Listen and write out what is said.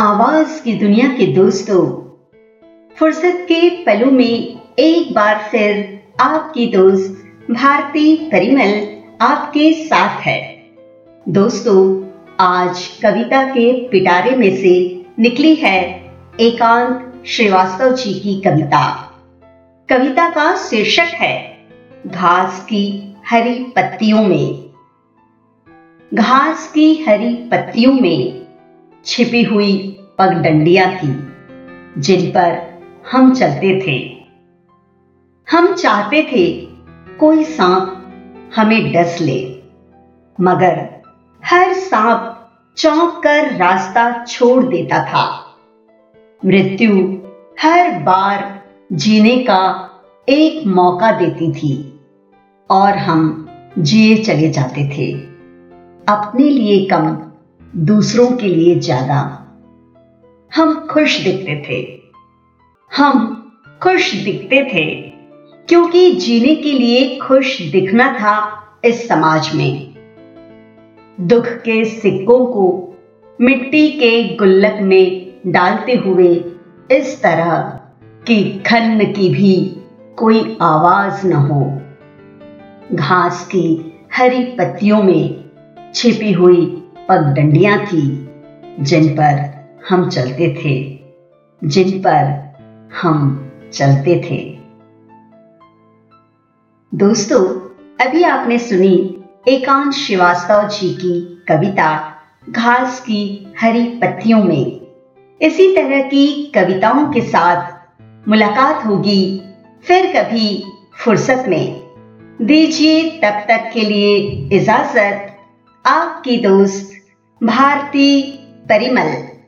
आवाज़ की दुनिया के दोस्तों। फुर्सत के पलों में एक बार फिर आपकी दोस्त भारती परिमल आपके साथ है। दोस्तों, आज कविता के पिटारे में से निकली है एकांत श्रीवास्तव जी की कविता। कविता का शीर्षक है, घास की हरी पत्तियों में। घास की हरी पत्तियों में छिपी हुई पगडंडियाँ थी, जिन पर हम चलते थे। हम चाहते थे कोई सांप हमें डस ले, मगर हर सांप चौंक कर रास्ता छोड़ देता था। मृत्यु हर बार जीने का एक मौका देती थी, और हम जिए चले जाते थे। अपने लिए कम, दूसरों के लिए ज़्यादा। हम खुश दिखते थे। हम खुश दिखते थे, क्योंकि जीने के लिए खुश दिखना था इस समाज में। दुख के सिक्कों को मिट्टी के गुल्लक में डालते हुए इस तरह कि खन्न की भी कोई आवाज़ न हो। घास की हरी पत्तियों में छिपी हुई पगडंडियाँ थी, जिन पर हम चलते थे, जिन पर हम चलते थे। दोस्तों, अभी आपने सुनी एकांत श्रीवास्तव जी की कविता, घास की हरी पत्तियों में। इसी तरह की कविताओं के साथ मुलाकात होगी फिर कभी फुर्सत में। दीजिए तब तक के लिए इजाज़त, आपकी दोस्त भारती परिमल।